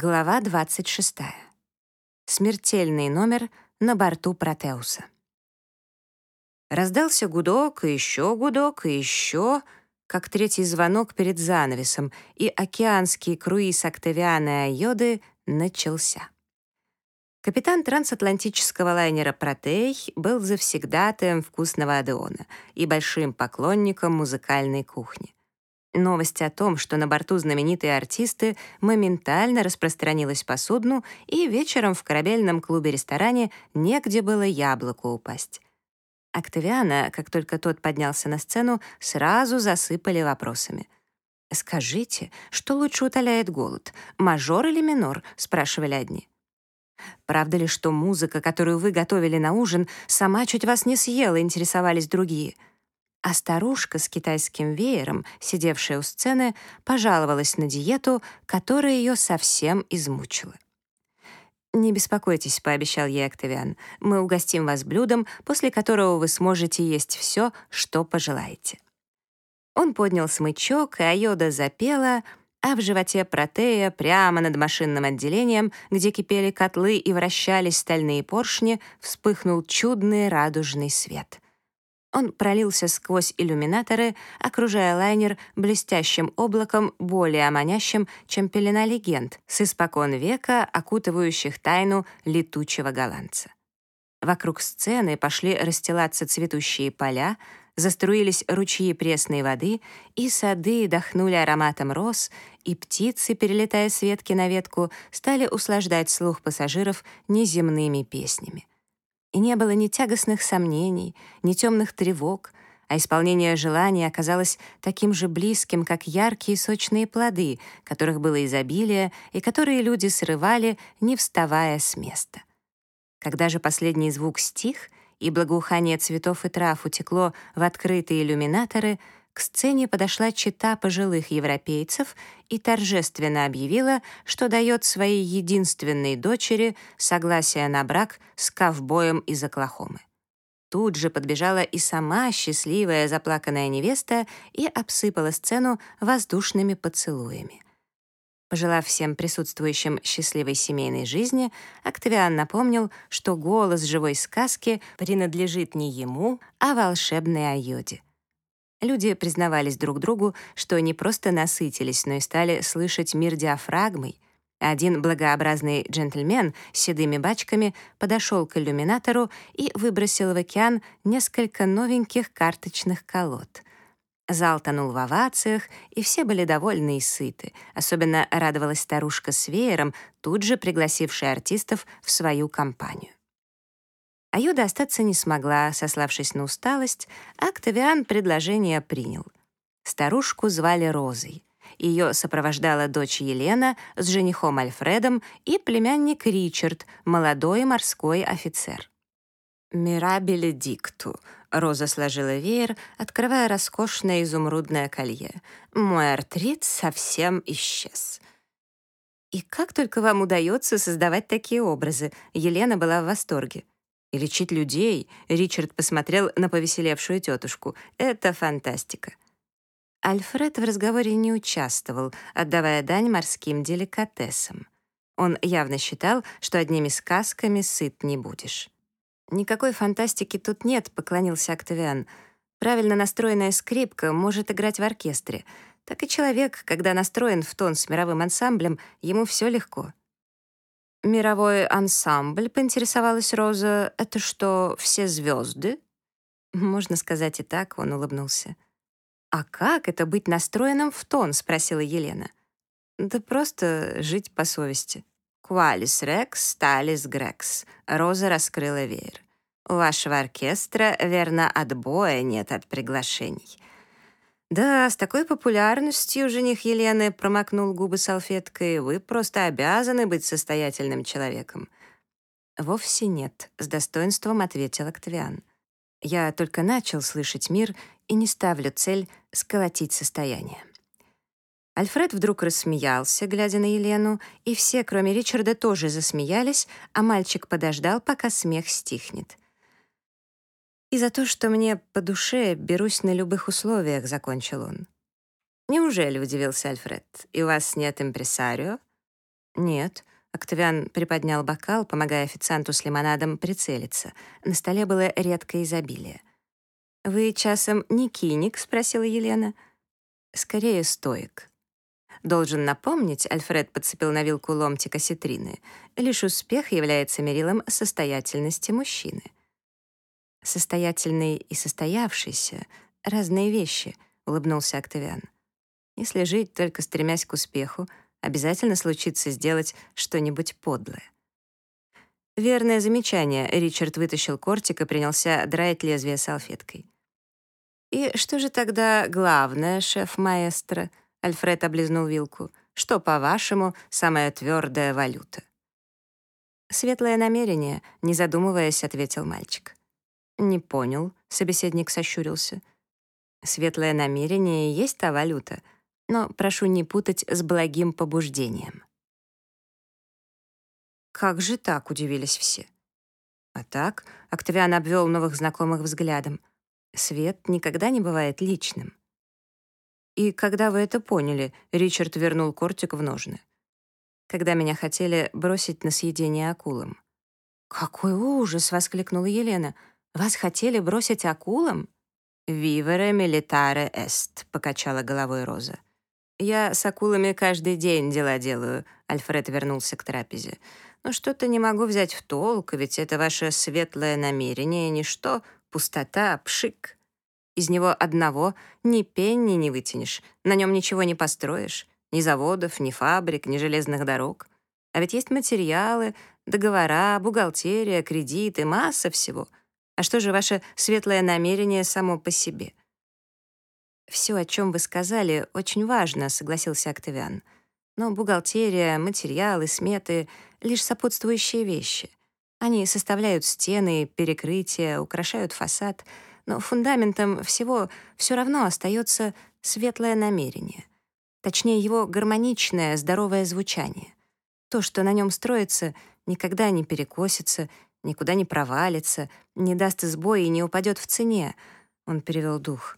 Глава 26. Смертельный номер на борту Протеуса. Раздался гудок, и еще гудок, и еще, как третий звонок перед занавесом, и океанский круиз Октавиана Айоды начался. Капитан трансатлантического лайнера «Протей» был завсегдатаем вкусного Адеона и большим поклонником музыкальной кухни. Новость о том, что на борту знаменитые артисты, моментально распространилась по судну, и вечером в корабельном клубе-ресторане негде было яблоку упасть. Октавиана, как только тот поднялся на сцену, сразу засыпали вопросами. «Скажите, что лучше утоляет голод, мажор или минор?» — спрашивали одни. «Правда ли, что музыка, которую вы готовили на ужин, сама чуть вас не съела?» — интересовались другие — а старушка с китайским веером, сидевшая у сцены, пожаловалась на диету, которая ее совсем измучила. «Не беспокойтесь», — пообещал ей Октавиан, «мы угостим вас блюдом, после которого вы сможете есть все, что пожелаете». Он поднял смычок, и Айода запела, а в животе протея, прямо над машинным отделением, где кипели котлы и вращались стальные поршни, вспыхнул чудный радужный свет — он пролился сквозь иллюминаторы, окружая лайнер блестящим облаком, более манящим, чем пелена легенд, с испокон века окутывающих тайну летучего голландца. Вокруг сцены пошли расстилаться цветущие поля, заструились ручьи пресной воды, и сады дохнули ароматом роз, и птицы, перелетая с ветки на ветку, стали услаждать слух пассажиров неземными песнями. И не было ни тягостных сомнений, ни темных тревог, а исполнение желания оказалось таким же близким, как яркие сочные плоды, которых было изобилие и которые люди срывали, не вставая с места. Когда же последний звук стих, и благоухание цветов и трав утекло в открытые иллюминаторы — к сцене подошла чита пожилых европейцев и торжественно объявила, что дает своей единственной дочери согласие на брак с ковбоем из Оклахомы. Тут же подбежала и сама счастливая заплаканная невеста и обсыпала сцену воздушными поцелуями. Пожелав всем присутствующим счастливой семейной жизни, Октавиан напомнил, что голос живой сказки принадлежит не ему, а волшебной Айоде. Люди признавались друг другу, что не просто насытились, но и стали слышать мир диафрагмой. Один благообразный джентльмен с седыми бачками подошел к иллюминатору и выбросил в океан несколько новеньких карточных колод. Зал тонул в овациях, и все были довольны и сыты. Особенно радовалась старушка с веером, тут же пригласившая артистов в свою компанию. Аюда остаться не смогла, сославшись на усталость, а Октавиан предложение принял. Старушку звали Розой. Ее сопровождала дочь Елена с женихом Альфредом и племянник Ричард, молодой морской офицер. «Мирабеле дикту», — Роза сложила веер, открывая роскошное изумрудное колье. «Мой артрит совсем исчез». «И как только вам удается создавать такие образы?» Елена была в восторге. И лечить людей, Ричард посмотрел на повеселевшую тетушку. Это фантастика. Альфред в разговоре не участвовал, отдавая дань морским деликатесам. Он явно считал, что одними сказками сыт не будешь. «Никакой фантастики тут нет», — поклонился Октавиан. «Правильно настроенная скрипка может играть в оркестре. Так и человек, когда настроен в тон с мировым ансамблем, ему все легко». «Мировой ансамбль», — поинтересовалась Роза, — «это что, все звезды?» «Можно сказать и так», — он улыбнулся. «А как это быть настроенным в тон?» — спросила Елена. «Да просто жить по совести». «Куалис рекс, талис грекс», — Роза раскрыла веер. «У вашего оркестра, верно, отбоя нет от приглашений. «Да, с такой популярностью жених Елены промокнул губы салфеткой. Вы просто обязаны быть состоятельным человеком». «Вовсе нет», — с достоинством ответил Октавиан. «Я только начал слышать мир и не ставлю цель сколотить состояние». Альфред вдруг рассмеялся, глядя на Елену, и все, кроме Ричарда, тоже засмеялись, а мальчик подождал, пока смех стихнет. И за то, что мне по душе берусь на любых условиях, закончил он. Неужели, удивился Альфред, и у вас нет импресарио? «Нет». Октавиан приподнял бокал, помогая официанту с лимонадом прицелиться. На столе было редкое изобилие. «Вы часом не киник?» — спросила Елена. «Скорее стоик». Должен напомнить, Альфред подцепил на вилку ломтик осетрины, лишь успех является мерилом состоятельности мужчины. «Состоятельный и состоявшийся — разные вещи», — улыбнулся Октавиан. «Если жить только стремясь к успеху, обязательно случится сделать что-нибудь подлое». Верное замечание. Ричард вытащил кортик и принялся драить лезвие салфеткой. «И что же тогда главное, шеф-маэстро?» Альфред облизнул вилку. «Что, по-вашему, самая твердая валюта?» «Светлое намерение», — не задумываясь, ответил мальчик. «Не понял», — собеседник сощурился. «Светлое намерение есть та валюта, но прошу не путать с благим побуждением». «Как же так?» — удивились все. А так, Октавиан обвел новых знакомых взглядом. Свет никогда не бывает личным. «И когда вы это поняли?» — Ричард вернул кортик в ножны. «Когда меня хотели бросить на съедение акулам». «Какой ужас!» — воскликнула Елена. «Вас хотели бросить акулам?» «Вивере милитаре эст», — покачала головой Роза. «Я с акулами каждый день дела делаю», — Альфред вернулся к трапезе. «Но что-то не могу взять в толк, ведь это ваше светлое намерение, ничто, пустота, пшик. Из него одного ни пенни не вытянешь, на нем ничего не построишь, ни заводов, ни фабрик, ни железных дорог. А ведь есть материалы, договора, бухгалтерия, кредиты, масса всего. А что же ваше светлое намерение само по себе? «Все, о чем вы сказали, очень важно», — согласился Октавиан. «Но бухгалтерия, материалы, сметы — лишь сопутствующие вещи. Они составляют стены, перекрытия, украшают фасад, но фундаментом всего все равно остается светлое намерение. Точнее, его гармоничное, здоровое звучание. То, что на нем строится, никогда не перекосится, никуда не провалится, не даст сбоя и не упадет в цене. Он перевел дух.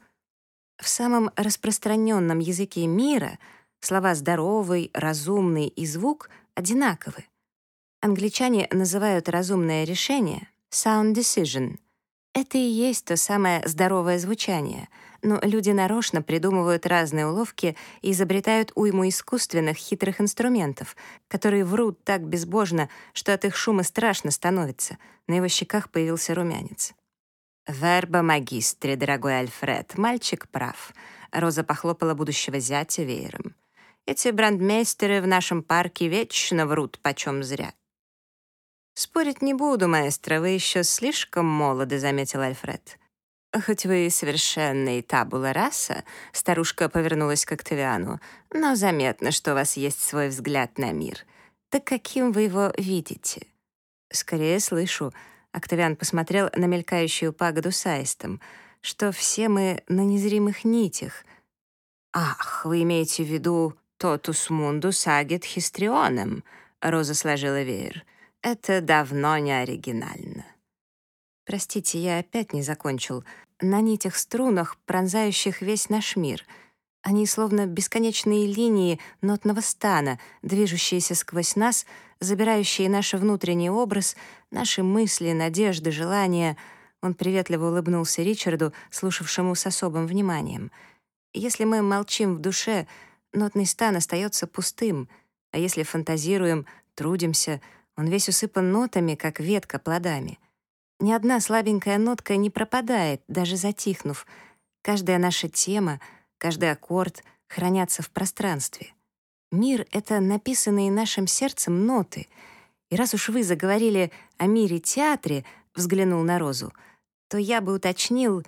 В самом распространенном языке мира слова «здоровый», «разумный» и «звук» одинаковы. Англичане называют разумное решение sound decision. Это и есть то самое здоровое звучание, но люди нарочно придумывают разные уловки и изобретают уйму искусственных хитрых инструментов, которые врут так безбожно, что от их шума страшно становится. На его щеках появился румянец. «Верба магистре, дорогой Альфред, мальчик прав». Роза похлопала будущего зятя веером. «Эти брандмейстеры в нашем парке вечно врут почем зря. «Спорить не буду, маэстро, вы еще слишком молоды», — заметил Альфред. «Хоть вы и совершенный табула раса», — старушка повернулась к Октавиану, «но заметно, что у вас есть свой взгляд на мир. Так каким вы его видите?» «Скорее слышу», — Октавиан посмотрел на мелькающую пагоду с аистом, «что все мы на незримых нитях». «Ах, вы имеете в виду «тотус мундус агит хистрионом», — Роза сложила веер. Это давно не оригинально. Простите, я опять не закончил. На нитях струнах, пронзающих весь наш мир. Они словно бесконечные линии нотного стана, движущиеся сквозь нас, забирающие наш внутренний образ, наши мысли, надежды, желания. Он приветливо улыбнулся Ричарду, слушавшему с особым вниманием. Если мы молчим в душе, нотный стан остается пустым, а если фантазируем, трудимся — он весь усыпан нотами, как ветка плодами. Ни одна слабенькая нотка не пропадает, даже затихнув. Каждая наша тема, каждый аккорд хранятся в пространстве. Мир — это написанные нашим сердцем ноты. И раз уж вы заговорили о мире-театре, взглянул на Розу, то я бы уточнил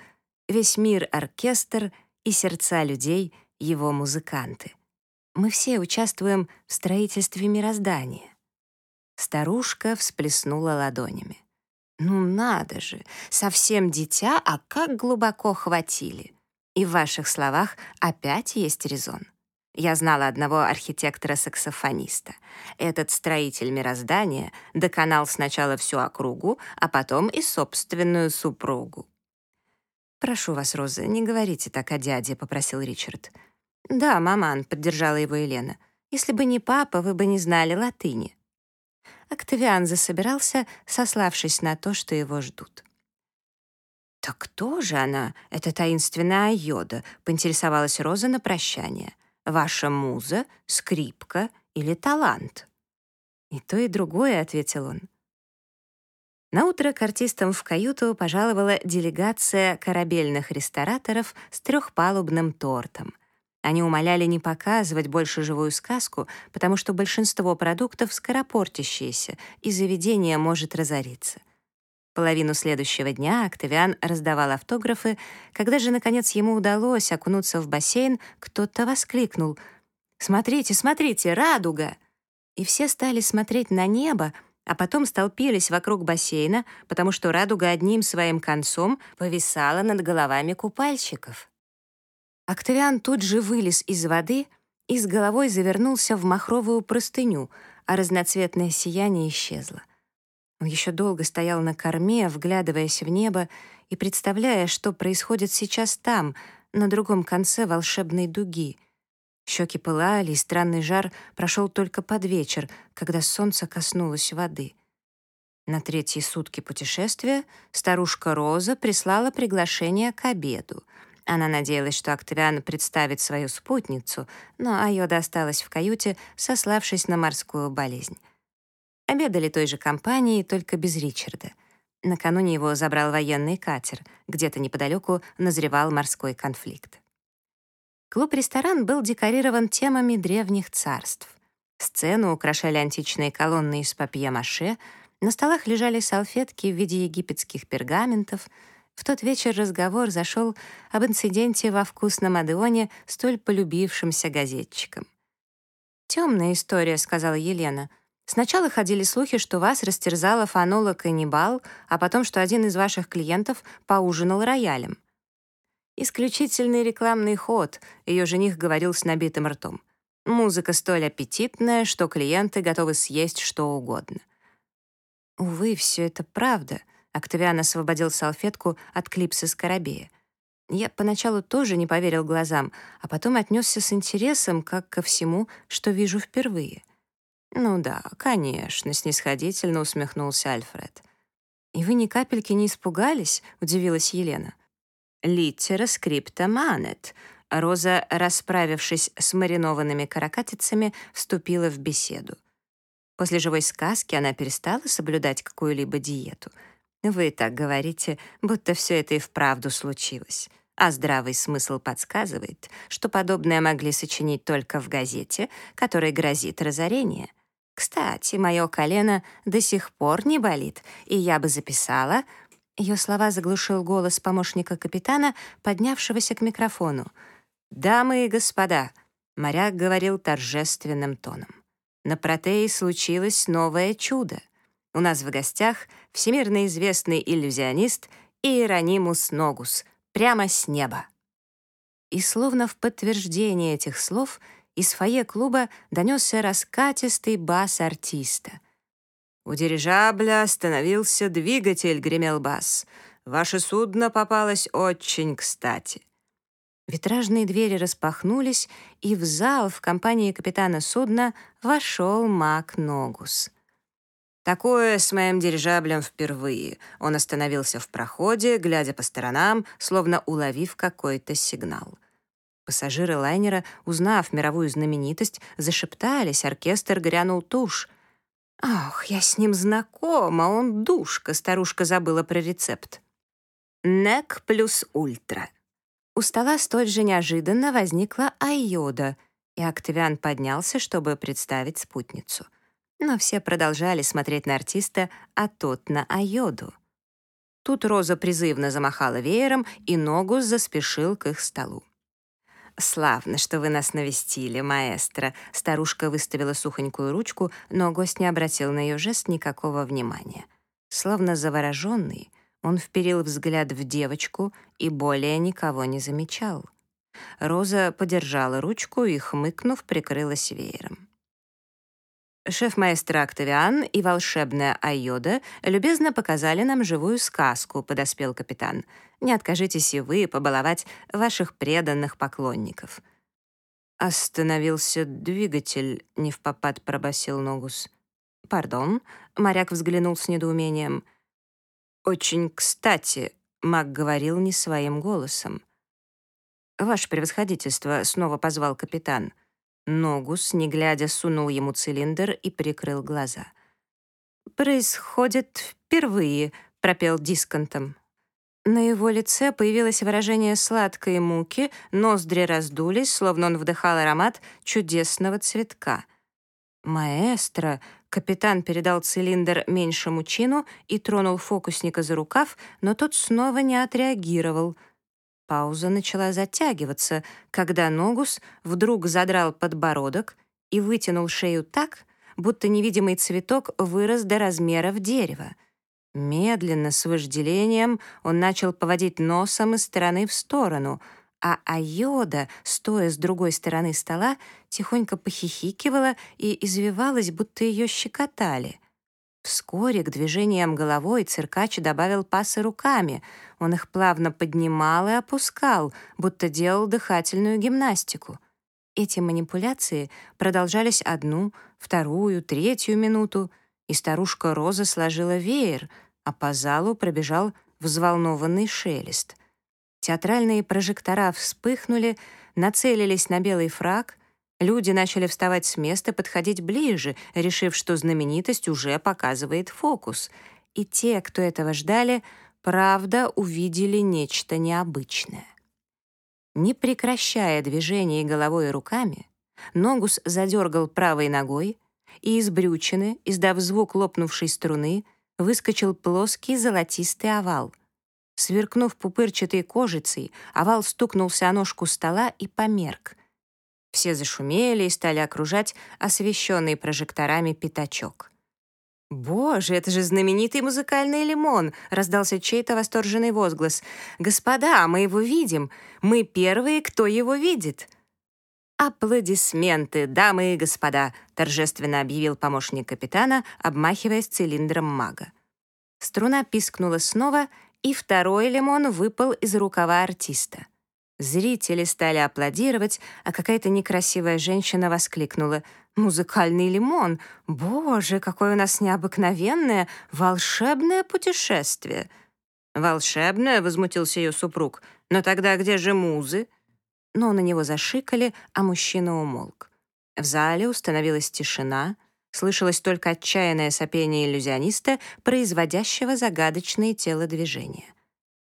весь мир — оркестр и сердца людей — его музыканты. Мы все участвуем в строительстве мироздания. Старушка всплеснула ладонями. «Ну надо же! Совсем дитя, а как глубоко хватили!» И в ваших словах опять есть резон. Я знала одного архитектора-саксофониста. Этот строитель мироздания доконал сначала всю округу, а потом и собственную супругу. «Прошу вас, Роза, не говорите так о дяде», — попросил Ричард. «Да, маман», — поддержала его Елена. Если бы не папа, вы бы не знали латыни». Октавиан засобирался, сославшись на то, что его ждут. «Так кто же она, эта таинственная Айода?» — поинтересовалась Роза на прощание. «Ваша муза, скрипка или талант?» «И то, и другое», — ответил он. Наутро к артистам в каюту пожаловала делегация корабельных рестораторов с трехпалубным тортом. Они умоляли не показывать больше живую сказку, потому что большинство продуктов скоропортящиеся, и заведение может разориться. Половину следующего дня Октавиан раздавал автографы. Когда же, наконец, ему удалось окунуться в бассейн, кто-то воскликнул «Смотрите, смотрите, радуга!» И все стали смотреть на небо, а потом столпились вокруг бассейна, потому что радуга одним своим концом повисала над головами купальщиков. Октавиан тут же вылез из воды и с головой завернулся в махровую простыню, а разноцветное сияние исчезло. Он еще долго стоял на корме, вглядываясь в небо и представляя, что происходит сейчас там, на другом конце волшебной дуги. Щеки пылали, и странный жар прошел только под вечер, когда солнце коснулось воды. На третьи сутки путешествия старушка Роза прислала приглашение к обеду. Она надеялась, что Октавиан представит свою спутницу, но Айода осталась в каюте, сославшись на морскую болезнь. Обедали той же компанией, только без Ричарда. Накануне его забрал военный катер. Где-то неподалеку назревал морской конфликт. Клуб-ресторан был декорирован темами древних царств. Сцену украшали античные колонны из папье-маше, на столах лежали салфетки в виде египетских пергаментов. В тот вечер разговор зашел об инциденте во вкусном Адеоне, столь полюбившимся газетчикам. «Темная история», — сказала Елена — Сначала ходили слухи, что вас растерзала фанолог-каннибал, а потом, что один из ваших клиентов поужинал роялем. Исключительный рекламный ход, ее жених говорил с набитым ртом. Музыка столь аппетитная, что клиенты готовы съесть что угодно. Увы, все это правда. Октавиан освободил салфетку от клипса скоробея. Я поначалу тоже не поверил глазам, а потом отнесся с интересом, как ко всему, что вижу впервые — «Ну да, конечно», — снисходительно усмехнулся Альфред. «И вы ни капельки не испугались?» — удивилась Елена. «Литтера скрипта манет». Роза, расправившись с маринованными каракатицами, вступила в беседу. После живой сказки она перестала соблюдать какую-либо диету. Вы так говорите, будто все это и вправду случилось. А здравый смысл подсказывает, что подобное могли сочинить только в газете, которой грозит разорение — кстати, мое колено до сих пор не болит, и я бы записала...» Ее слова заглушил голос помощника капитана, поднявшегося к микрофону. «Дамы и господа», — моряк говорил торжественным тоном, «на Протее случилось новое чудо. У нас в гостях всемирно известный иллюзионист Иеронимус Ногус, прямо с неба». И словно в подтверждение этих слов — из фойе клуба донесся раскатистый бас артиста. «У дирижабля остановился двигатель», — гремел бас. «Ваше судно попалось очень кстати». Витражные двери распахнулись, и в зал в компании капитана судна вошел Мак Ногус. Такое с моим дирижаблем впервые. Он остановился в проходе, глядя по сторонам, словно уловив какой-то сигнал. Пассажиры лайнера, узнав мировую знаменитость, зашептались, оркестр грянул тушь. «Ах, я с ним знакома, он душка», — старушка забыла про рецепт. «Нек плюс ультра». У стола столь же неожиданно возникла Айода, и Октавиан поднялся, чтобы представить спутницу. Но все продолжали смотреть на артиста, а тот на Айоду. Тут Роза призывно замахала веером, и ногу заспешил к их столу. «Славно, что вы нас навестили, маэстро». Старушка выставила сухонькую ручку, но гость не обратил на ее жест никакого внимания. Словно завороженный, он вперил взгляд в девочку и более никого не замечал. Роза подержала ручку и, хмыкнув, прикрылась веером. Шеф-маэстро Октавиан и волшебная Айода любезно показали нам живую сказку, подоспел капитан. Не откажитесь и вы побаловать ваших преданных поклонников. Остановился двигатель, не в попад пробасил Ногус. «Пардон», — моряк взглянул с недоумением. «Очень кстати», — маг говорил не своим голосом. «Ваше превосходительство», — снова позвал капитан. Ногус, не глядя, сунул ему цилиндр и прикрыл глаза. «Происходит впервые», — пропел дисконтом. На его лице появилось выражение сладкой муки, ноздри раздулись, словно он вдыхал аромат чудесного цветка. «Маэстро», — капитан передал цилиндр меньшему чину и тронул фокусника за рукав, но тот снова не отреагировал — Пауза начала затягиваться, когда Ногус вдруг задрал подбородок и вытянул шею так, будто невидимый цветок вырос до размеров дерева. Медленно, с вожделением, он начал поводить носом из стороны в сторону, а Айода, стоя с другой стороны стола, тихонько похихикивала и извивалась, будто ее щекотали. Вскоре к движениям головой циркач добавил пасы руками. Он их плавно поднимал и опускал, будто делал дыхательную гимнастику. Эти манипуляции продолжались одну, вторую, третью минуту, и старушка Роза сложила веер, а по залу пробежал взволнованный шелест. Театральные прожектора вспыхнули, нацелились на белый фраг, Люди начали вставать с места, подходить ближе, решив, что знаменитость уже показывает фокус. И те, кто этого ждали, правда увидели нечто необычное. Не прекращая движений головой и руками, Ногус задергал правой ногой, и из брючины, издав звук лопнувшей струны, выскочил плоский золотистый овал. Сверкнув пупырчатой кожицей, овал стукнулся о ножку стола и померк — все зашумели и стали окружать освещенный прожекторами пятачок. «Боже, это же знаменитый музыкальный лимон!» — раздался чей-то восторженный возглас. «Господа, мы его видим! Мы первые, кто его видит!» «Аплодисменты, дамы и господа!» — торжественно объявил помощник капитана, обмахиваясь цилиндром мага. Струна пискнула снова, и второй лимон выпал из рукава артиста. Зрители стали аплодировать, а какая-то некрасивая женщина воскликнула «Музыкальный лимон! Боже, какое у нас необыкновенное, волшебное путешествие!» «Волшебное?» — возмутился ее супруг. «Но тогда где же музы?» Но на него зашикали, а мужчина умолк. В зале установилась тишина, слышалось только отчаянное сопение иллюзиониста, производящего загадочные телодвижения.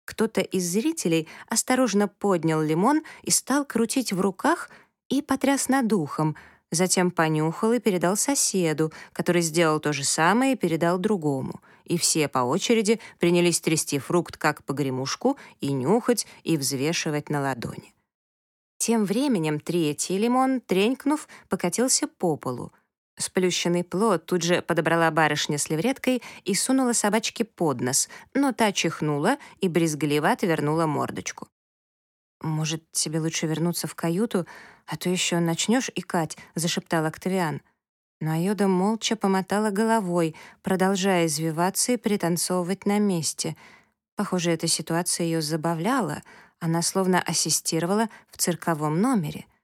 Кто-то из зрителей осторожно поднял лимон и стал крутить в руках и потряс над ухом, затем понюхал и передал соседу, который сделал то же самое и передал другому. И все по очереди принялись трясти фрукт как погремушку и нюхать, и взвешивать на ладони. Тем временем третий лимон, тренькнув, покатился по полу — Сплющенный плод тут же подобрала барышня с левреткой и сунула собачке под нос, но та чихнула и брезгливо отвернула мордочку. «Может, тебе лучше вернуться в каюту, а то еще начнешь икать», — зашептал Октавиан. Но Айода молча помотала головой, продолжая извиваться и пританцовывать на месте. Похоже, эта ситуация ее забавляла, она словно ассистировала в цирковом номере —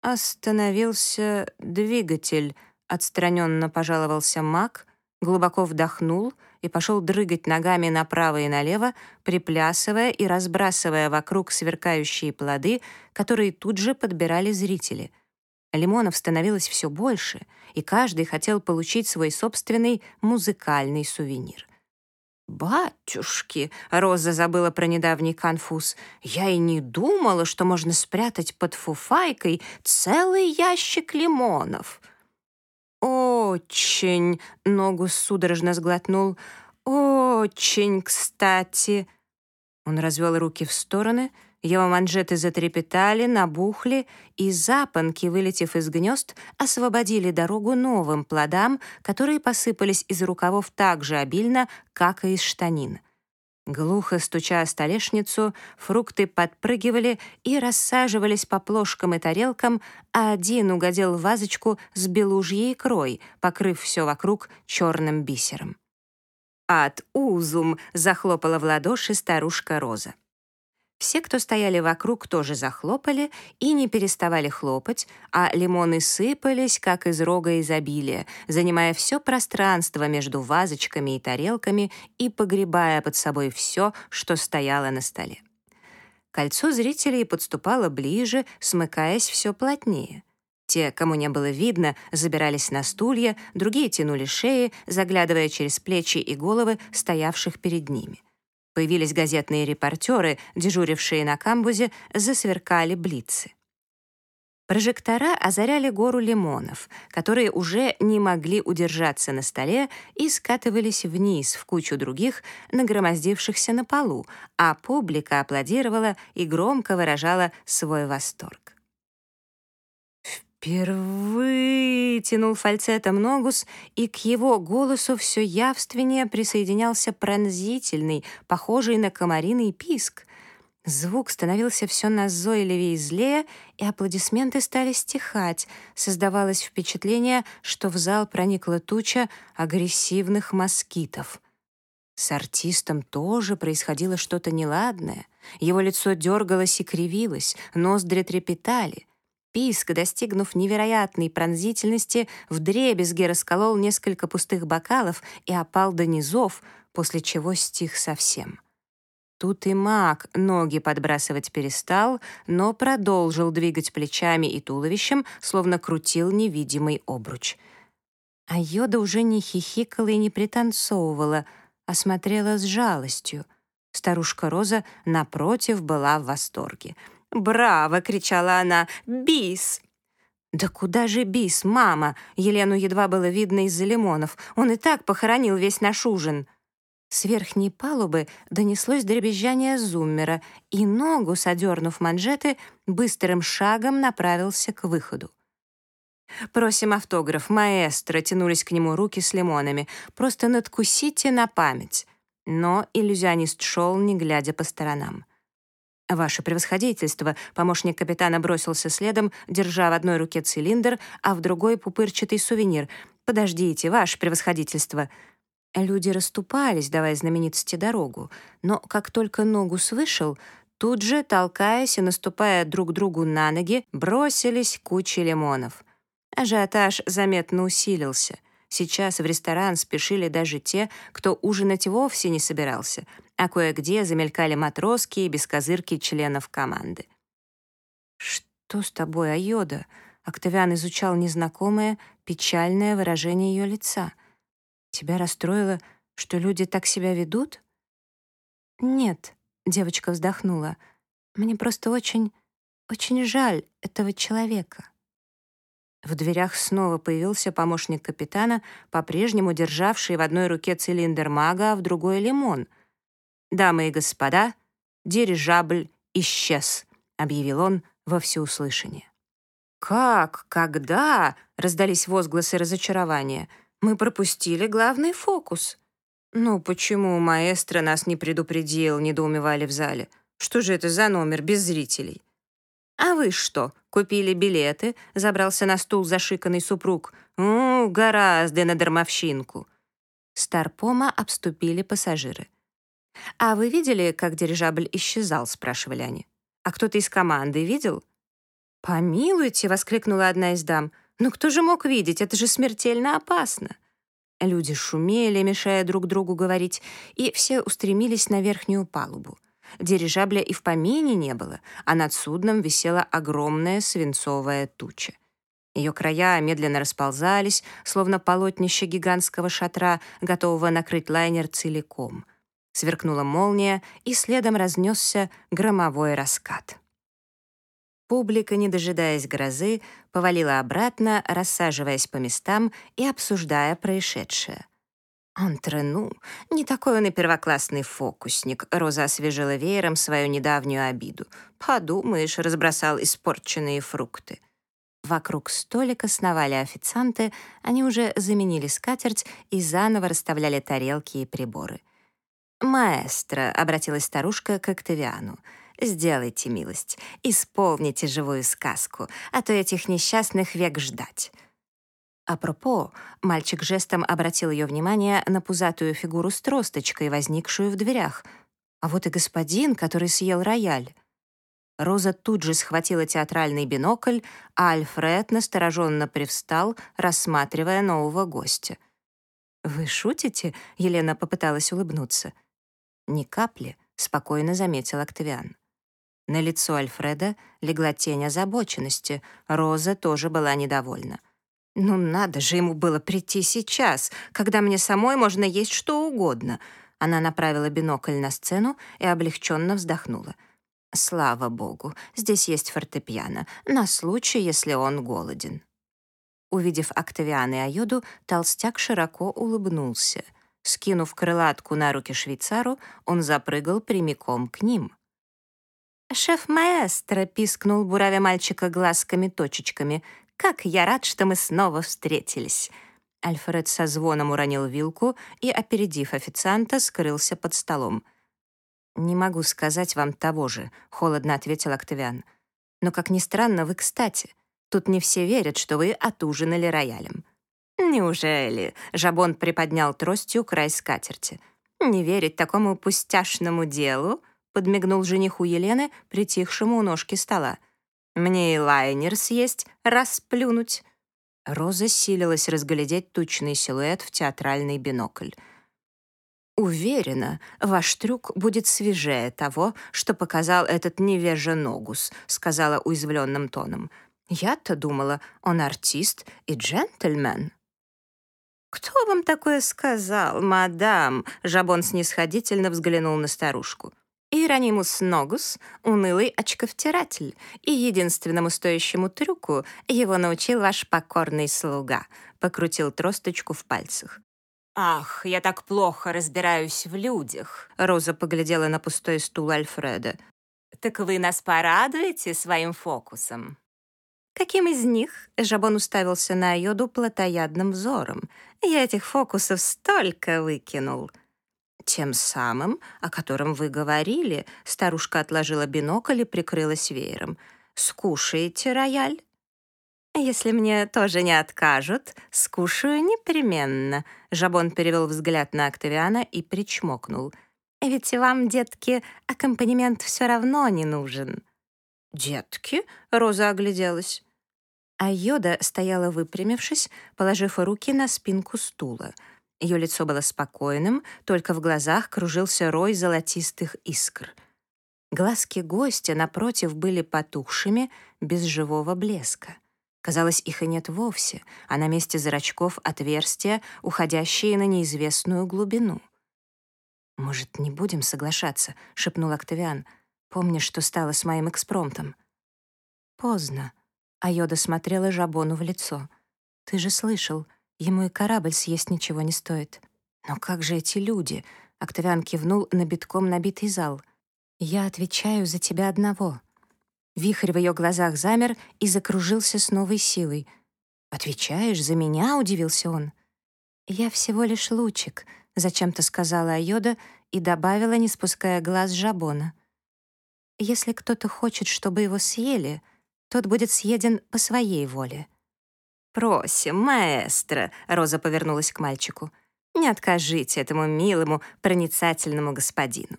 «Остановился двигатель», — отстраненно пожаловался маг, глубоко вдохнул и пошел дрыгать ногами направо и налево, приплясывая и разбрасывая вокруг сверкающие плоды, которые тут же подбирали зрители. Лимонов становилось все больше, и каждый хотел получить свой собственный музыкальный сувенир. «Батюшки!» — Роза забыла про недавний конфуз. «Я и не думала, что можно спрятать под фуфайкой целый ящик лимонов». «Очень!» — ногу судорожно сглотнул. «Очень кстати!» Он развел руки в стороны — его манжеты затрепетали, набухли, и запонки, вылетев из гнезд, освободили дорогу новым плодам, которые посыпались из рукавов так же обильно, как и из штанин. Глухо стуча столешницу, фрукты подпрыгивали и рассаживались по плошкам и тарелкам, а один угодил в вазочку с белужьей икрой, покрыв все вокруг черным бисером. «Ад узум!» — захлопала в ладоши старушка Роза. Все, кто стояли вокруг, тоже захлопали и не переставали хлопать, а лимоны сыпались, как из рога изобилия, занимая все пространство между вазочками и тарелками и погребая под собой все, что стояло на столе. Кольцо зрителей подступало ближе, смыкаясь все плотнее. Те, кому не было видно, забирались на стулья, другие тянули шеи, заглядывая через плечи и головы стоявших перед ними. Появились газетные репортеры, дежурившие на камбузе, засверкали блицы. Прожектора озаряли гору лимонов, которые уже не могли удержаться на столе и скатывались вниз в кучу других, нагромоздившихся на полу, а публика аплодировала и громко выражала свой восторг. «Впервые!» — тянул фальцетом Ногус, и к его голосу все явственнее присоединялся пронзительный, похожий на комариный писк. Звук становился все назойливее и злее, и аплодисменты стали стихать. Создавалось впечатление, что в зал проникла туча агрессивных москитов. С артистом тоже происходило что-то неладное. Его лицо дергалось и кривилось, ноздри трепетали. Писк, достигнув невероятной пронзительности, вдребезги расколол несколько пустых бокалов и опал до низов, после чего стих совсем. Тут и маг ноги подбрасывать перестал, но продолжил двигать плечами и туловищем, словно крутил невидимый обруч. А Йода уже не хихикала и не пританцовывала, а смотрела с жалостью. Старушка Роза, напротив, была в восторге — «Браво!» — кричала она. «Бис!» «Да куда же бис, мама?» Елену едва было видно из-за лимонов. «Он и так похоронил весь наш ужин». С верхней палубы донеслось дребезжание зуммера, и ногу, содернув манжеты, быстрым шагом направился к выходу. «Просим автограф, маэстро», — тянулись к нему руки с лимонами. «Просто надкусите на память». Но иллюзионист шел, не глядя по сторонам. «Ваше превосходительство!» Помощник капитана бросился следом, держа в одной руке цилиндр, а в другой — пупырчатый сувенир. «Подождите, ваше превосходительство!» Люди расступались, давая знаменитости дорогу, но как только Ногус вышел, тут же, толкаясь и наступая друг другу на ноги, бросились кучи лимонов. Ажиотаж заметно усилился. Сейчас в ресторан спешили даже те, кто ужинать вовсе не собирался — а кое-где замелькали матроски и бескозырки членов команды. «Что с тобой, Айода?» Октавиан изучал незнакомое, печальное выражение ее лица. «Тебя расстроило, что люди так себя ведут?» «Нет», — девочка вздохнула. «Мне просто очень, очень жаль этого человека». В дверях снова появился помощник капитана, по-прежнему державший в одной руке цилиндр мага, а в другой — лимон — «Дамы и господа, дирижабль исчез», — объявил он во всеуслышание. «Как? Когда?» — раздались возгласы разочарования. «Мы пропустили главный фокус». «Ну, почему маэстро нас не предупредил?» — недоумевали в зале. «Что же это за номер без зрителей?» «А вы что, купили билеты?» — забрался на стул зашиканный супруг. «У, гораздо на дармовщинку». Старпома обступили пассажиры. «А вы видели, как дирижабль исчезал?» — спрашивали они. «А кто-то из команды видел?» «Помилуйте!» — воскликнула одна из дам. «Ну кто же мог видеть? Это же смертельно опасно!» Люди шумели, мешая друг другу говорить, и все устремились на верхнюю палубу. Дирижабля и в помине не было, а над судном висела огромная свинцовая туча. Ее края медленно расползались, словно полотнище гигантского шатра, готового накрыть лайнер целиком — Сверкнула молния, и следом разнесся громовой раскат. Публика, не дожидаясь грозы, повалила обратно, рассаживаясь по местам и обсуждая происшедшее. «Антрену, не такой он и первоклассный фокусник», — Роза освежила веером свою недавнюю обиду. «Подумаешь, разбросал испорченные фрукты». Вокруг столика сновали официанты, они уже заменили скатерть и заново расставляли тарелки и приборы. «Маэстро», — обратилась старушка к Октавиану, — «сделайте милость, исполните живую сказку, а то этих несчастных век ждать». Апропо, мальчик жестом обратил ее внимание на пузатую фигуру с тросточкой, возникшую в дверях. А вот и господин, который съел рояль. Роза тут же схватила театральный бинокль, а Альфред настороженно привстал, рассматривая нового гостя. «Вы шутите?» — Елена попыталась улыбнуться. «Ни капли», — спокойно заметил Октавиан. На лицо Альфреда легла тень озабоченности. Роза тоже была недовольна. «Ну надо же ему было прийти сейчас, когда мне самой можно есть что угодно». Она направила бинокль на сцену и облегченно вздохнула. «Слава богу, здесь есть фортепиано, на случай, если он голоден». Увидев Октавиана и Айоду, толстяк широко улыбнулся. Скинув крылатку на руки швейцару, он запрыгал прямиком к ним. «Шеф-маэстро!» — пискнул буравя мальчика глазками-точечками. «Как я рад, что мы снова встретились!» Альфред со звоном уронил вилку и, опередив официанта, скрылся под столом. «Не могу сказать вам того же», — холодно ответил Октавиан. «Но, как ни странно, вы кстати. Тут не все верят, что вы отужинали роялем». «Неужели?» — Жабон приподнял тростью край скатерти. «Не верить такому пустяшному делу?» — подмигнул жениху Елены, притихшему у ножки стола. «Мне и лайнер съесть, расплюнуть». Роза силилась разглядеть тучный силуэт в театральный бинокль. «Уверена, ваш трюк будет свежее того, что показал этот невежа Ногус», сказала уязвленным тоном. «Я-то думала, он артист и джентльмен». «Кто вам такое сказал, мадам?» Жабон снисходительно взглянул на старушку. Иеронимус Ногус — унылый очковтиратель, и единственному стоящему трюку его научил ваш покорный слуга», — покрутил тросточку в пальцах. «Ах, я так плохо разбираюсь в людях», — Роза поглядела на пустой стул Альфреда. «Так вы нас порадуете своим фокусом?» «Каким из них?» — Жабон уставился на Айоду плотоядным взором. «Я этих фокусов столько выкинул». «Тем самым, о котором вы говорили», — старушка отложила бинокль и прикрылась веером. «Скушаете рояль?» «Если мне тоже не откажут, скушаю непременно», — Жабон перевел взгляд на Октавиана и причмокнул. «Ведь вам, детки, аккомпанемент все равно не нужен». «Детки?» — Роза огляделась. А Йода стояла выпрямившись, положив руки на спинку стула — ее лицо было спокойным, только в глазах кружился рой золотистых искр. Глазки гостя, напротив, были потухшими, без живого блеска. Казалось, их и нет вовсе, а на месте зрачков отверстия, уходящие на неизвестную глубину. «Может, не будем соглашаться?» — шепнул Октавиан. «Помнишь, что стало с моим экспромтом?» «Поздно», — Айода смотрела Жабону в лицо. «Ты же слышал, Ему и корабль съесть ничего не стоит. Но как же эти люди? Октавиан кивнул на битком набитый зал. Я отвечаю за тебя одного. Вихрь в ее глазах замер и закружился с новой силой. «Отвечаешь за меня?» — удивился он. «Я всего лишь лучик», — зачем-то сказала Айода и добавила, не спуская глаз Жабона. «Если кто-то хочет, чтобы его съели, тот будет съеден по своей воле». «Просим, маэстро», — Роза повернулась к мальчику. «Не откажите этому милому, проницательному господину».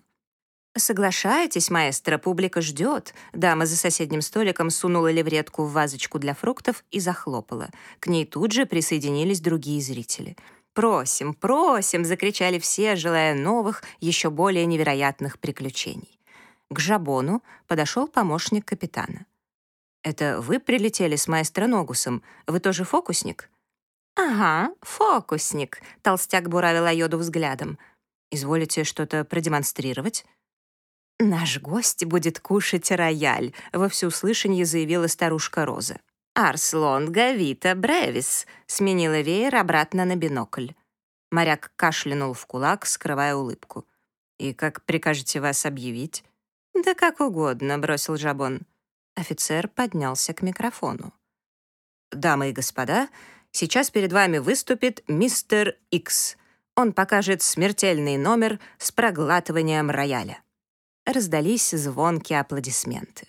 «Соглашайтесь, маэстро, публика ждет». Дама за соседним столиком сунула левретку в вазочку для фруктов и захлопала. К ней тут же присоединились другие зрители. «Просим, просим!» — закричали все, желая новых, еще более невероятных приключений. К Жабону подошел помощник капитана. «Это вы прилетели с маэстро Ногусом? Вы тоже фокусник?» «Ага, фокусник», — толстяк буравил Айоду взглядом. «Изволите что-то продемонстрировать?» «Наш гость будет кушать рояль», — во всеуслышание заявила старушка Роза. «Арслон Гавита Бревис», — сменила веер обратно на бинокль. Моряк кашлянул в кулак, скрывая улыбку. «И как прикажете вас объявить?» «Да как угодно», — бросил Жабон. Офицер поднялся к микрофону. «Дамы и господа, сейчас перед вами выступит мистер Икс. Он покажет смертельный номер с проглатыванием рояля». Раздались звонкие аплодисменты.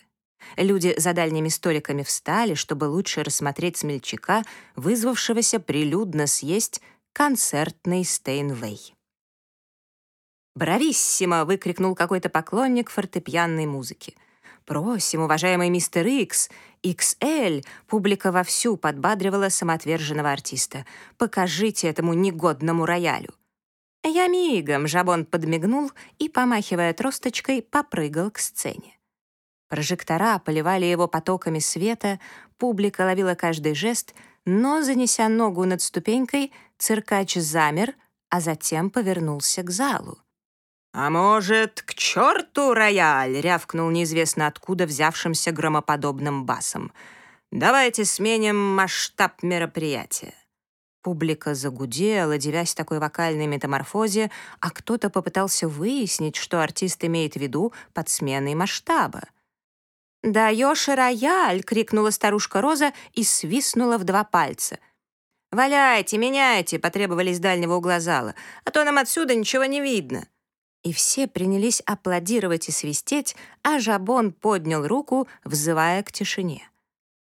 Люди за дальними столиками встали, чтобы лучше рассмотреть смельчака, вызвавшегося прилюдно съесть концертный Стейнвей. «Брависсимо!» — выкрикнул какой-то поклонник фортепианной музыки. «Просим, уважаемый мистер Икс, XL!» Публика вовсю подбадривала самоотверженного артиста. «Покажите этому негодному роялю!» Я мигом, Жабон подмигнул и, помахивая тросточкой, попрыгал к сцене. Прожектора поливали его потоками света, публика ловила каждый жест, но, занеся ногу над ступенькой, циркач замер, а затем повернулся к залу. «А может, к черту рояль?» — рявкнул неизвестно откуда взявшимся громоподобным басом. «Давайте сменим масштаб мероприятия». Публика загудела, девясь такой вокальной метаморфозе, а кто-то попытался выяснить, что артист имеет в виду под сменой масштаба. «Даешь рояль!» — крикнула старушка Роза и свистнула в два пальца. «Валяйте, меняйте!» — потребовали из дальнего угла зала, «а то нам отсюда ничего не видно!» И все принялись аплодировать и свистеть, а Жабон поднял руку, взывая к тишине.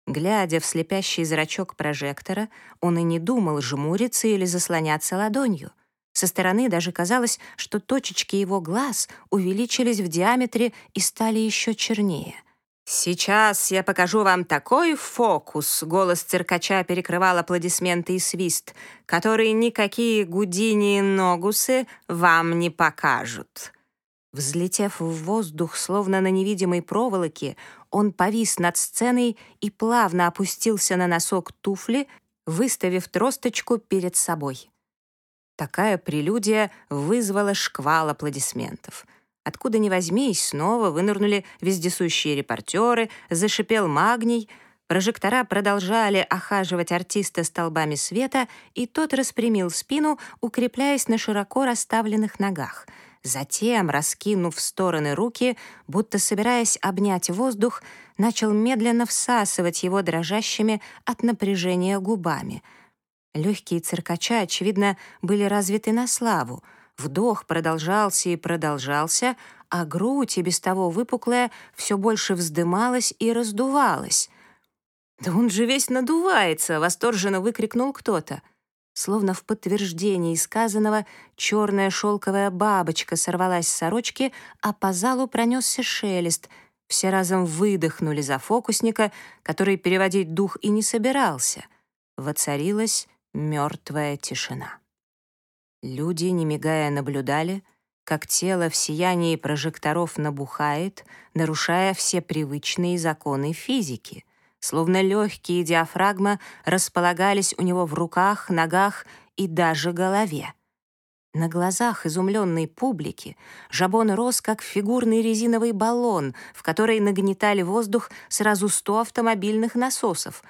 Глядя в слепящий зрачок прожектора, он и не думал жмуриться или заслоняться ладонью. Со стороны даже казалось, что точечки его глаз увеличились в диаметре и стали еще чернее. «Сейчас я покажу вам такой фокус», — голос циркача перекрывал аплодисменты и свист, «который никакие гудини и ногусы вам не покажут». Взлетев в воздух, словно на невидимой проволоке, он повис над сценой и плавно опустился на носок туфли, выставив тросточку перед собой. Такая прелюдия вызвала шквал аплодисментов — Откуда ни возьмись, снова вынырнули вездесущие репортеры, зашипел магний. Прожектора продолжали охаживать артиста столбами света, и тот распрямил спину, укрепляясь на широко расставленных ногах. Затем, раскинув в стороны руки, будто собираясь обнять воздух, начал медленно всасывать его дрожащими от напряжения губами. Легкие циркача, очевидно, были развиты на славу — Вдох продолжался и продолжался, а грудь, и без того выпуклая, все больше вздымалась и раздувалась. «Да он же весь надувается!» — восторженно выкрикнул кто-то. Словно в подтверждении сказанного, черная шелковая бабочка сорвалась с сорочки, а по залу пронесся шелест. Все разом выдохнули за фокусника, который переводить дух и не собирался. Воцарилась мертвая тишина. Люди, не мигая, наблюдали, как тело в сиянии прожекторов набухает, нарушая все привычные законы физики, словно легкие диафрагма располагались у него в руках, ногах и даже голове. На глазах изумленной публики Жабон рос, как фигурный резиновый баллон, в который нагнетали воздух сразу сто автомобильных насосов.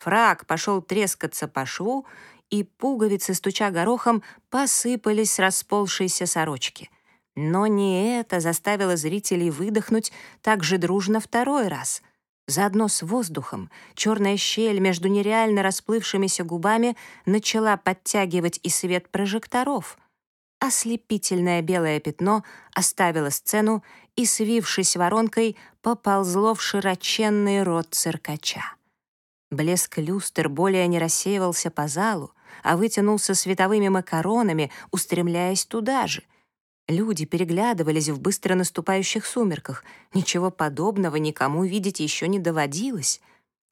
Фраг пошел трескаться по шву, и пуговицы, стуча горохом, посыпались с расползшейся сорочки. Но не это заставило зрителей выдохнуть так же дружно второй раз. Заодно с воздухом черная щель между нереально расплывшимися губами начала подтягивать и свет прожекторов. Ослепительное белое пятно оставило сцену и, свившись воронкой, поползло в широченный рот циркача. Блеск люстр более не рассеивался по залу, а вытянулся световыми макаронами, устремляясь туда же. Люди переглядывались в быстро наступающих сумерках. Ничего подобного никому видеть еще не доводилось.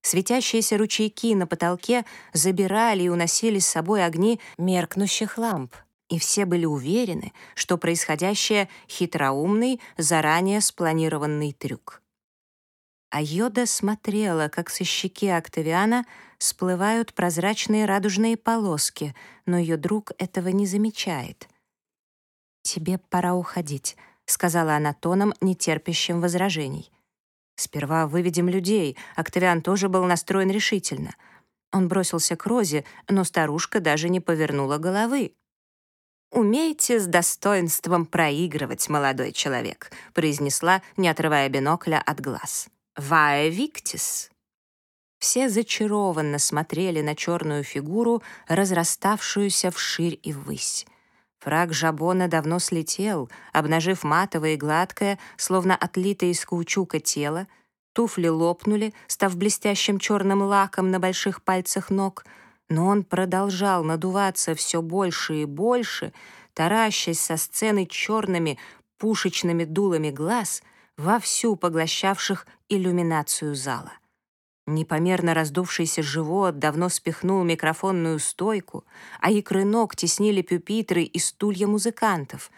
Светящиеся ручейки на потолке забирали и уносили с собой огни меркнущих ламп. И все были уверены, что происходящее — хитроумный, заранее спланированный трюк. А Йода смотрела, как со щеки Октавиана всплывают прозрачные радужные полоски, но ее друг этого не замечает. «Тебе пора уходить», — сказала она тоном, нетерпящим возражений. «Сперва выведем людей», Октавиан тоже был настроен решительно. Он бросился к Розе, но старушка даже не повернула головы. «Умейте с достоинством проигрывать, молодой человек», произнесла, не отрывая бинокля от глаз. «Ваe Виктис». Все зачарованно смотрели на черную фигуру, разраставшуюся вширь и ввысь. Фраг Жабона давно слетел, обнажив матовое и гладкое, словно отлитое из каучука тело. Туфли лопнули, став блестящим черным лаком на больших пальцах ног, но он продолжал надуваться все больше и больше, таращась со сцены черными пушечными дулами глаз, вовсю поглощавших иллюминацию зала. Непомерно раздувшийся живот давно спихнул микрофонную стойку, а икры ног теснили пюпитры и стулья музыкантов.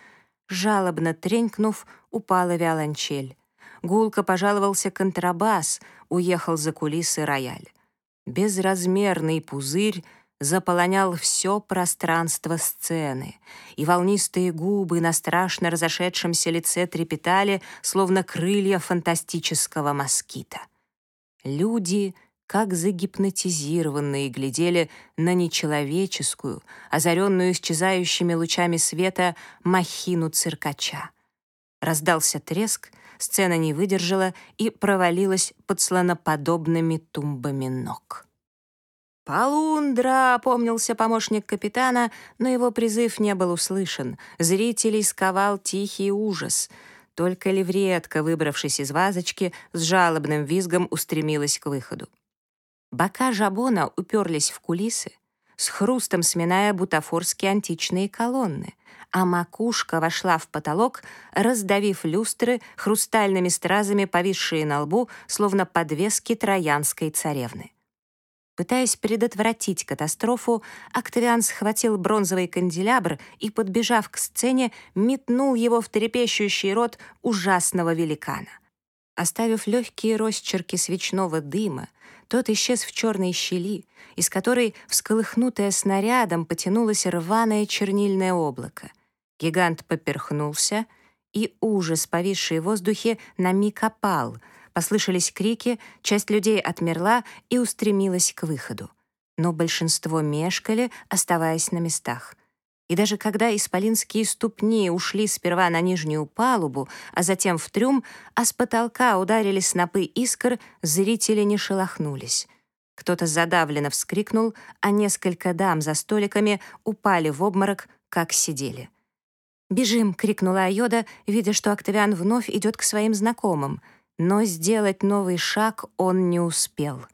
Жалобно тренькнув, упала виолончель. Гулко пожаловался контрабас, уехал за кулисы рояль. Безразмерный пузырь заполонял все пространство сцены, и волнистые губы на страшно разошедшемся лице трепетали, словно крылья фантастического москита. Люди, как загипнотизированные, глядели на нечеловеческую, озаренную исчезающими лучами света, махину циркача. Раздался треск, сцена не выдержала и провалилась под слоноподобными тумбами ног. «Полундра!» — помнился помощник капитана, но его призыв не был услышан. Зрителей сковал тихий ужас — только левретка, выбравшись из вазочки, с жалобным визгом устремилась к выходу. Бока жабона уперлись в кулисы, с хрустом сминая бутафорские античные колонны, а макушка вошла в потолок, раздавив люстры хрустальными стразами, повисшие на лбу, словно подвески троянской царевны. Пытаясь предотвратить катастрофу, Октавиан схватил бронзовый канделябр и, подбежав к сцене, метнул его в трепещущий рот ужасного великана. Оставив легкие росчерки свечного дыма, тот исчез в черной щели, из которой, всколыхнутое снарядом, потянулось рваное чернильное облако. Гигант поперхнулся, и ужас, повисший в воздухе, на миг опал — Послышались крики, часть людей отмерла и устремилась к выходу. Но большинство мешкали, оставаясь на местах. И даже когда исполинские ступни ушли сперва на нижнюю палубу, а затем в трюм, а с потолка ударили снопы искр, зрители не шелохнулись. Кто-то задавленно вскрикнул, а несколько дам за столиками упали в обморок, как сидели. «Бежим!» — крикнула Айода, видя, что Октавиан вновь идет к своим знакомым — но сделать новый шаг он не успел.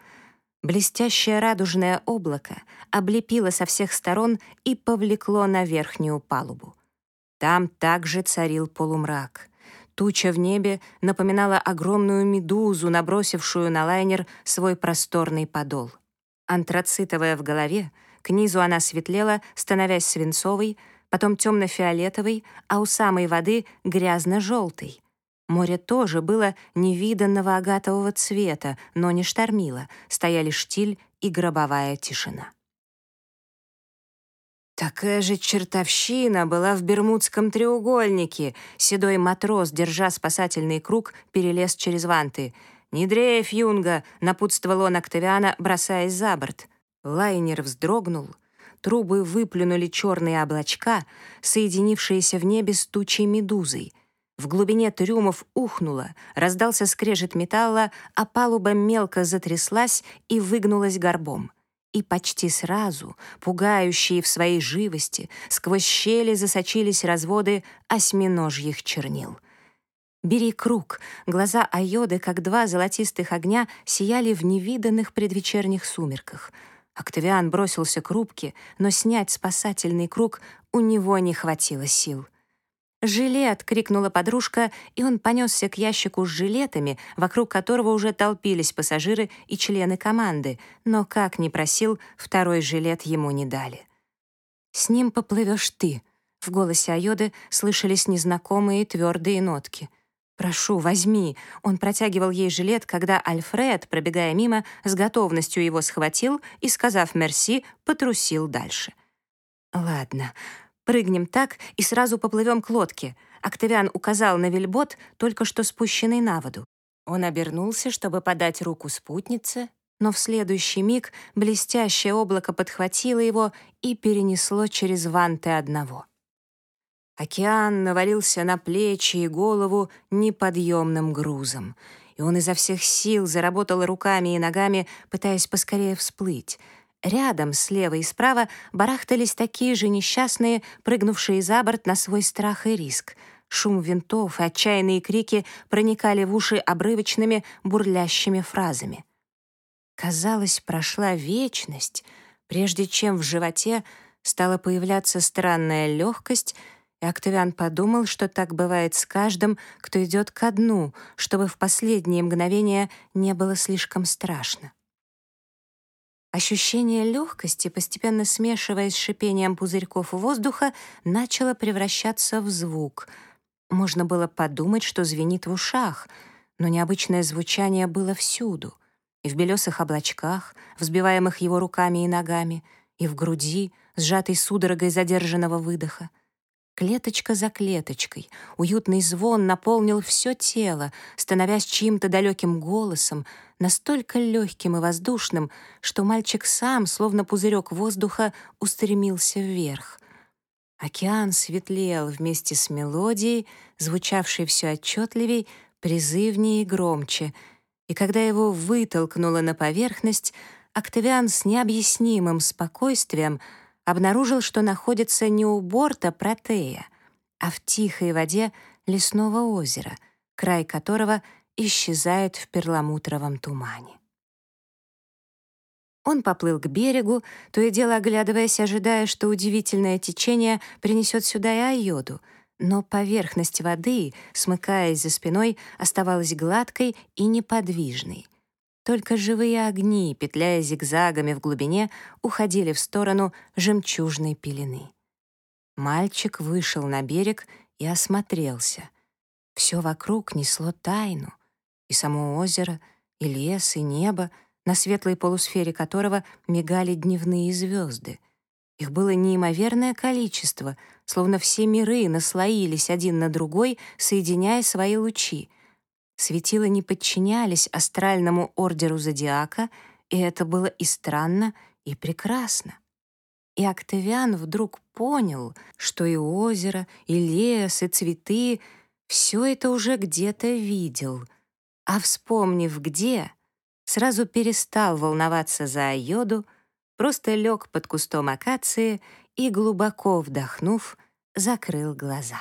Блестящее радужное облако облепило со всех сторон и повлекло на верхнюю палубу. Там также царил полумрак. Туча в небе напоминала огромную медузу, набросившую на лайнер свой просторный подол. Антрацитовая в голове, к низу она светлела, становясь свинцовой, потом темно-фиолетовой, а у самой воды — грязно-желтой — Море тоже было невиданного агатового цвета, но не штормило, стояли штиль и гробовая тишина. Такая же чертовщина была в Бермудском треугольнике. Седой матрос, держа спасательный круг, перелез через ванты. «Не дрейф, Юнга!» — напутствовал он Октавиана, бросаясь за борт. Лайнер вздрогнул. Трубы выплюнули черные облачка, соединившиеся в небе с тучей медузой — в глубине трюмов ухнуло, раздался скрежет металла, а палуба мелко затряслась и выгнулась горбом. И почти сразу, пугающие в своей живости, сквозь щели засочились разводы осьминожьих чернил. «Бери круг!» Глаза Айоды, как два золотистых огня, сияли в невиданных предвечерних сумерках. Октавиан бросился к рубке, но снять спасательный круг у него не хватило сил — «Жилет!» — крикнула подружка, и он понесся к ящику с жилетами, вокруг которого уже толпились пассажиры и члены команды, но, как ни просил, второй жилет ему не дали. «С ним поплывешь ты», — в голосе Айоды слышались незнакомые твердые нотки. «Прошу, возьми». Он протягивал ей жилет, когда Альфред, пробегая мимо, с готовностью его схватил и, сказав «мерси», потрусил дальше. «Ладно». Прыгнем так и сразу поплывем к лодке. Октавиан указал на вельбот, только что спущенный на воду. Он обернулся, чтобы подать руку спутнице, но в следующий миг блестящее облако подхватило его и перенесло через ванты одного. Океан навалился на плечи и голову неподъемным грузом, и он изо всех сил заработал руками и ногами, пытаясь поскорее всплыть — Рядом, слева и справа, барахтались такие же несчастные, прыгнувшие за борт на свой страх и риск. Шум винтов и отчаянные крики проникали в уши обрывочными, бурлящими фразами. Казалось, прошла вечность, прежде чем в животе стала появляться странная легкость, и Октавиан подумал, что так бывает с каждым, кто идет ко дну, чтобы в последние мгновения не было слишком страшно. Ощущение легкости, постепенно смешиваясь с шипением пузырьков воздуха, начало превращаться в звук. Можно было подумать, что звенит в ушах, но необычное звучание было всюду — и в белесых облачках, взбиваемых его руками и ногами, и в груди, сжатой судорогой задержанного выдоха. Клеточка за клеточкой уютный звон наполнил все тело, становясь чьим-то далеким голосом, настолько легким и воздушным, что мальчик сам, словно пузырек воздуха, устремился вверх. Океан светлел вместе с мелодией, звучавшей все отчетливей, призывнее и громче, и когда его вытолкнуло на поверхность, Октавиан с необъяснимым спокойствием — обнаружил, что находится не у борта Протея, а в тихой воде лесного озера, край которого исчезает в перламутровом тумане. Он поплыл к берегу, то и дело оглядываясь, ожидая, что удивительное течение принесет сюда и айоду, но поверхность воды, смыкаясь за спиной, оставалась гладкой и неподвижной — только живые огни, петляя зигзагами в глубине, уходили в сторону жемчужной пелены. Мальчик вышел на берег и осмотрелся. Все вокруг несло тайну. И само озеро, и лес, и небо, на светлой полусфере которого мигали дневные звезды. Их было неимоверное количество, словно все миры наслоились один на другой, соединяя свои лучи — Светила не подчинялись астральному ордеру зодиака, и это было и странно, и прекрасно. И Октавиан вдруг понял, что и озеро, и лес, и цветы — все это уже где-то видел. А вспомнив где, сразу перестал волноваться за Айоду, просто лег под кустом акации и, глубоко вдохнув, закрыл глаза.